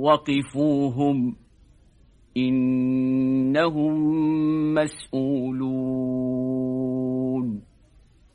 وقفوهم إنهم مسؤولون.